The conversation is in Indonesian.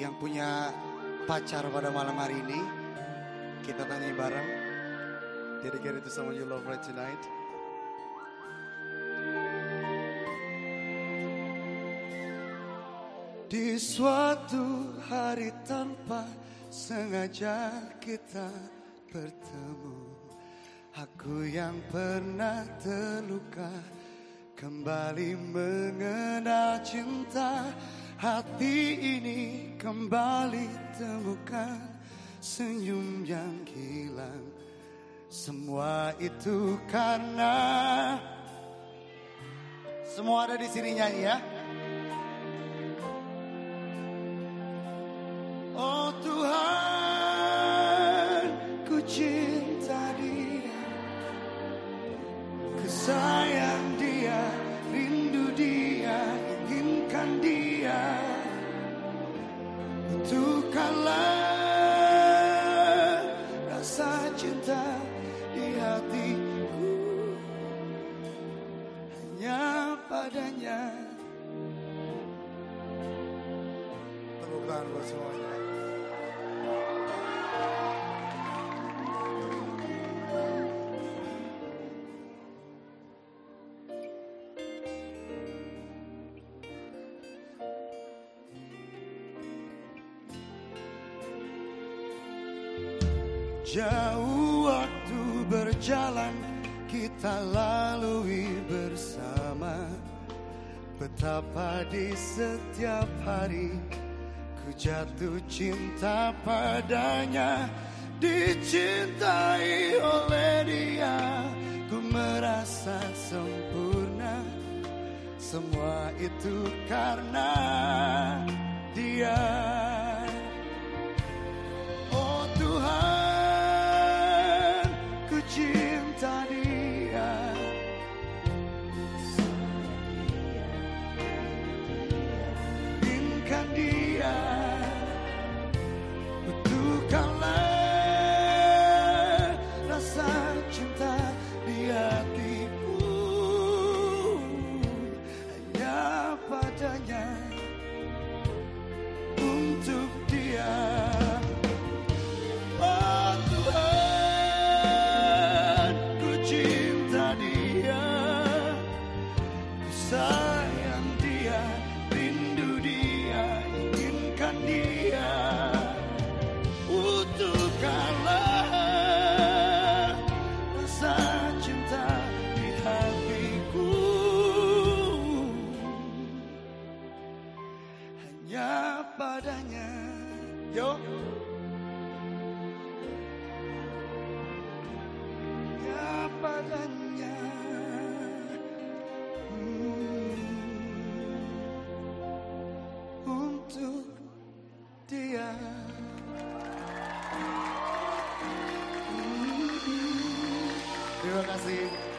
yang punya pacar pada malam hari ini. Kita tanya bareng. Dedicated to someone you love right tonight. Di suatu hari tanpa sengaja kita bertemu Aku yang pernah terluka Kembali mengenal cinta Hati ini kembali temukan Senyum yang hilang. Semua itu karena Semua ada di sini nyanyi ya. Oh Tuhan, ku cinta dia, padanya. Tepuk tangan buat semuanya. Jauh waktu berjalan kita lalui bersama Betapa di setiap hari ku jatuh cinta padanya Dicintai oleh dia. Ku merasa sempurna Semua itu karena dia Hanya padanya. Yo. hanya padanya. Hmm, untuk dia. Hmm, terima kasih